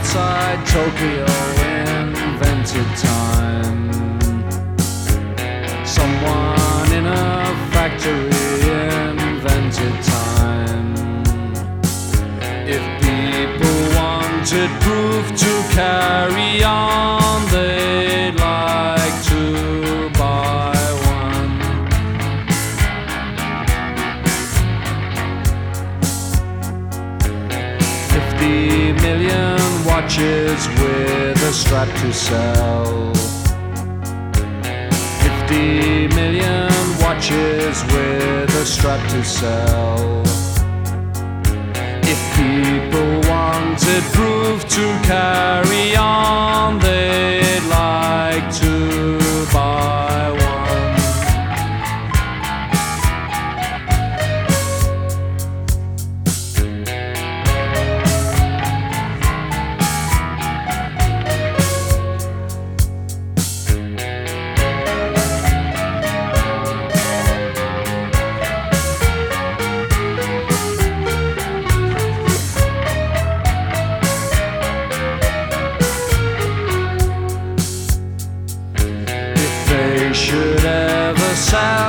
DiCaprio invented time. Someone in a factory invented time. If people wanted proof to carry on, they'd like to buy one. Fifty million watches with a strap to sell. Fifty million watches with a strap to sell. If people should ever sound.